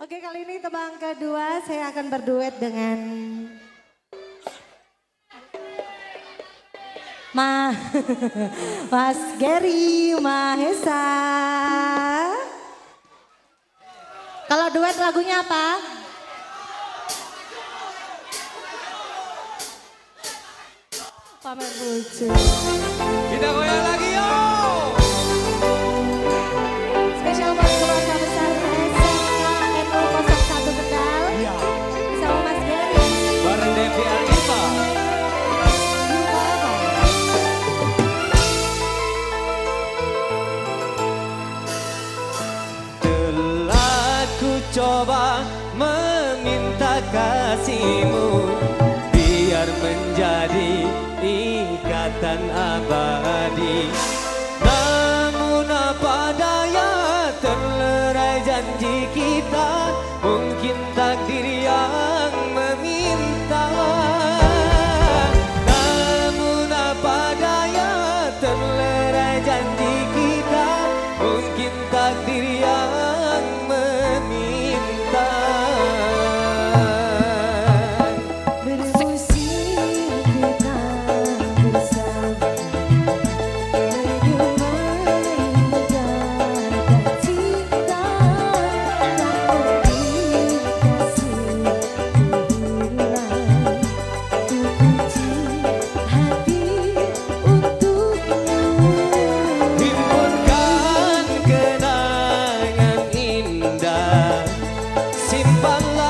Oke kali ini tebang kedua saya akan berduet dengan Ma Mas Gary Mahesa. Kalau duet lagunya apa? Pamer lucu. Kita goyang lagi yuk. Coba meminta kasihmu Biar menjadi ikatan abadi. Namun apa daya terlerai janji kita Mungkin takdir yang 斑斓